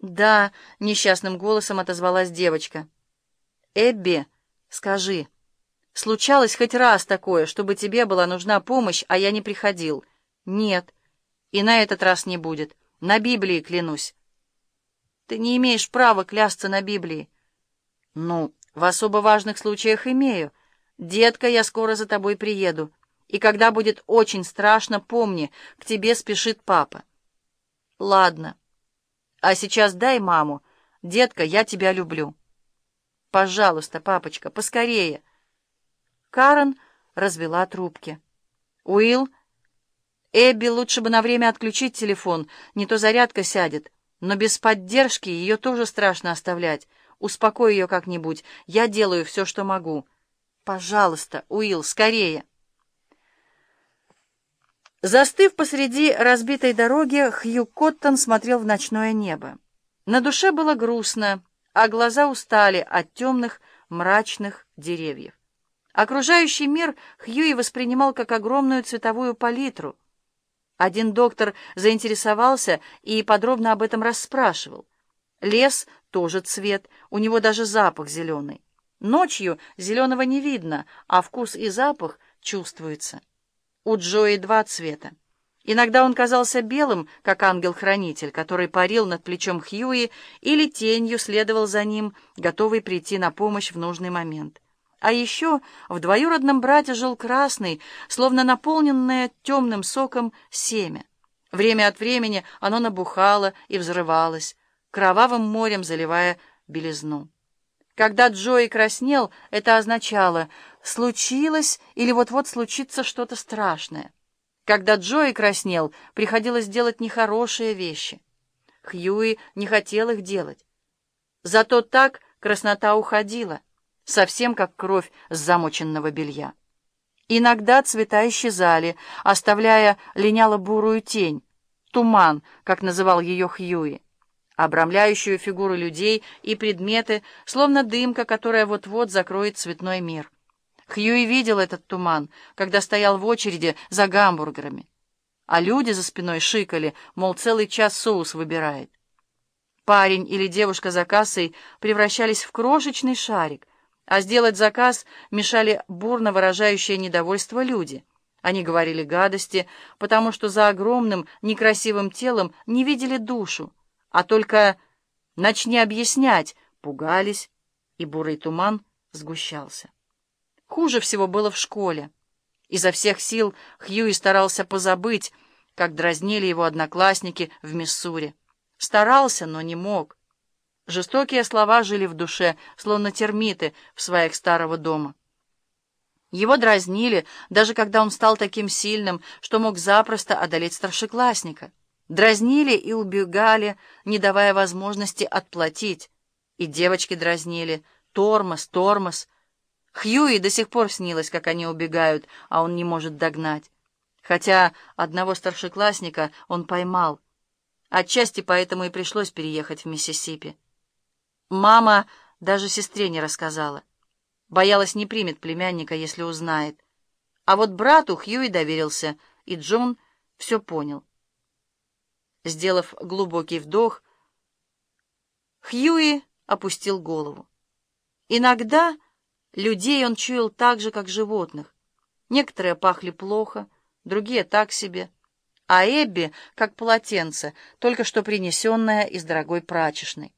«Да», — несчастным голосом отозвалась девочка. «Эбби, скажи, случалось хоть раз такое, чтобы тебе была нужна помощь, а я не приходил?» «Нет, и на этот раз не будет. На Библии клянусь». «Ты не имеешь права клясться на Библии». «Ну, в особо важных случаях имею. Детка, я скоро за тобой приеду. И когда будет очень страшно, помни, к тебе спешит папа». «Ладно». А сейчас дай маму. Детка, я тебя люблю. Пожалуйста, папочка, поскорее. Карен развела трубки. Уилл, Эбби лучше бы на время отключить телефон, не то зарядка сядет. Но без поддержки ее тоже страшно оставлять. Успокой ее как-нибудь. Я делаю все, что могу. Пожалуйста, Уилл, скорее. Застыв посреди разбитой дороги, Хью Коттон смотрел в ночное небо. На душе было грустно, а глаза устали от темных, мрачных деревьев. Окружающий мир Хьюи воспринимал как огромную цветовую палитру. Один доктор заинтересовался и подробно об этом расспрашивал. Лес тоже цвет, у него даже запах зеленый. Ночью зеленого не видно, а вкус и запах чувствуются. У Джои два цвета. Иногда он казался белым, как ангел-хранитель, который парил над плечом Хьюи или тенью следовал за ним, готовый прийти на помощь в нужный момент. А еще в двоюродном брате жил красный, словно наполненное темным соком семя. Время от времени оно набухало и взрывалось, кровавым морем заливая белизну. Когда Джои краснел, это означало «случилось» или «вот-вот случится что-то страшное». Когда Джои краснел, приходилось делать нехорошие вещи. Хьюи не хотел их делать. Зато так краснота уходила, совсем как кровь с замоченного белья. Иногда цвета исчезали, оставляя линяло-бурую тень, туман, как называл ее Хьюи обрамляющую фигуры людей и предметы, словно дымка, которая вот-вот закроет цветной мир. Хьюи видел этот туман, когда стоял в очереди за гамбургерами. А люди за спиной шикали, мол, целый час соус выбирает. Парень или девушка за кассой превращались в крошечный шарик, а сделать заказ мешали бурно выражающее недовольство люди. Они говорили гадости, потому что за огромным некрасивым телом не видели душу, а только начни объяснять, пугались, и бурый туман сгущался. Хуже всего было в школе. Изо всех сил Хьюи старался позабыть, как дразнили его одноклассники в Миссури. Старался, но не мог. Жестокие слова жили в душе, словно термиты в своих старого дома. Его дразнили, даже когда он стал таким сильным, что мог запросто одолеть старшеклассника. Дразнили и убегали, не давая возможности отплатить. И девочки дразнили. Тормоз, тормоз. Хьюи до сих пор снилось, как они убегают, а он не может догнать. Хотя одного старшеклассника он поймал. Отчасти поэтому и пришлось переехать в Миссисипи. Мама даже сестре не рассказала. Боялась, не примет племянника, если узнает. А вот брату Хьюи доверился, и Джон все понял. Сделав глубокий вдох, Хьюи опустил голову. Иногда людей он чуял так же, как животных. Некоторые пахли плохо, другие так себе, а Эбби, как полотенце, только что принесенное из дорогой прачечной.